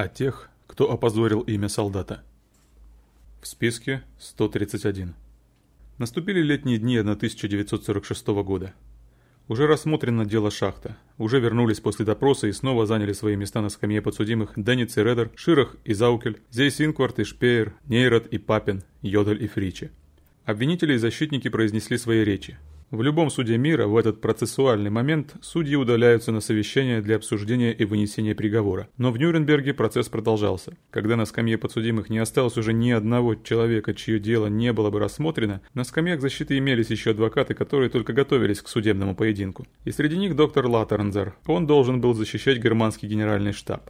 о тех, кто опозорил имя солдата. В списке 131. Наступили летние дни 1946 года. Уже рассмотрено дело шахта. Уже вернулись после допроса и снова заняли свои места на скамье подсудимых Денниц и Редер, Ширах и Заукель, Зейс Инкварт и Шпеер, Нейрот и Папин, Йодель и Фричи. Обвинители и защитники произнесли свои речи. В любом суде мира в этот процессуальный момент судьи удаляются на совещание для обсуждения и вынесения приговора. Но в Нюрнберге процесс продолжался. Когда на скамье подсудимых не осталось уже ни одного человека, чье дело не было бы рассмотрено, на скамьях защиты имелись еще адвокаты, которые только готовились к судебному поединку. И среди них доктор Латернзер. Он должен был защищать германский генеральный штаб.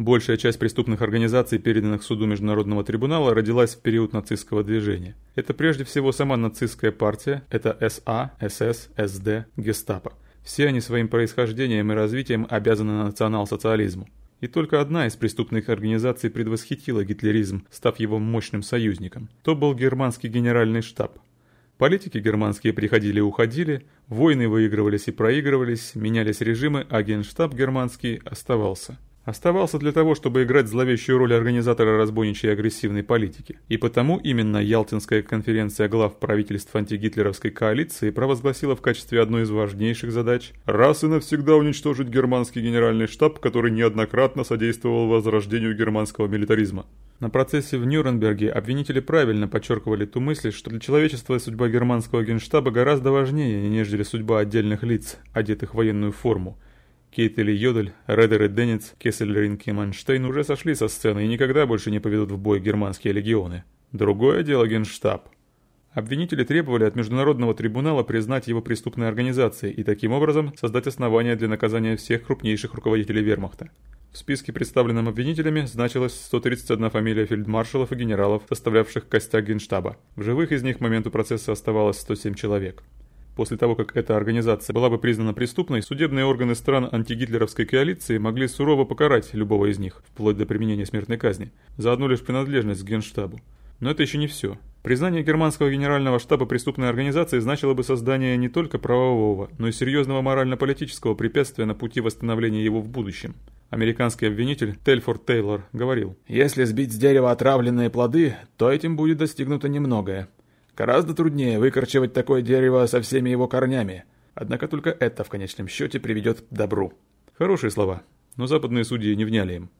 Большая часть преступных организаций, переданных суду Международного трибунала, родилась в период нацистского движения. Это прежде всего сама нацистская партия, это СА, СС, СД, Гестапо. Все они своим происхождением и развитием обязаны национал-социализму. И только одна из преступных организаций предвосхитила гитлеризм, став его мощным союзником. То был германский генеральный штаб. Политики германские приходили и уходили, войны выигрывались и проигрывались, менялись режимы, а генштаб германский оставался. Оставался для того, чтобы играть зловещую роль организатора разбойничьей агрессивной политики. И потому именно Ялтинская конференция глав правительств антигитлеровской коалиции провозгласила в качестве одной из важнейших задач раз и навсегда уничтожить германский генеральный штаб, который неоднократно содействовал возрождению германского милитаризма. На процессе в Нюрнберге обвинители правильно подчеркивали ту мысль, что для человечества судьба германского генштаба гораздо важнее, нежели судьба отдельных лиц, одетых в военную форму. Кейтель и Йодель, Редер и Денниц, Кессельринг и Манштейн уже сошли со сцены и никогда больше не поведут в бой германские легионы. Другое дело Генштаб. Обвинители требовали от Международного трибунала признать его преступной организацией и таким образом создать основания для наказания всех крупнейших руководителей вермахта. В списке, представленном обвинителями, значилась 131 фамилия фельдмаршалов и генералов, составлявших костяк генштаба. В живых из них к моменту процесса оставалось 107 человек. После того, как эта организация была бы признана преступной, судебные органы стран антигитлеровской коалиции могли сурово покарать любого из них, вплоть до применения смертной казни, за одну лишь принадлежность к генштабу. Но это еще не все. Признание германского генерального штаба преступной организации значило бы создание не только правового, но и серьезного морально-политического препятствия на пути восстановления его в будущем. Американский обвинитель Тельфорд Тейлор говорил, «Если сбить с дерева отравленные плоды, то этим будет достигнуто немногое. Гораздо труднее выкорчевать такое дерево со всеми его корнями. Однако только это в конечном счете приведет к добру. Хорошие слова, но западные судьи не вняли им.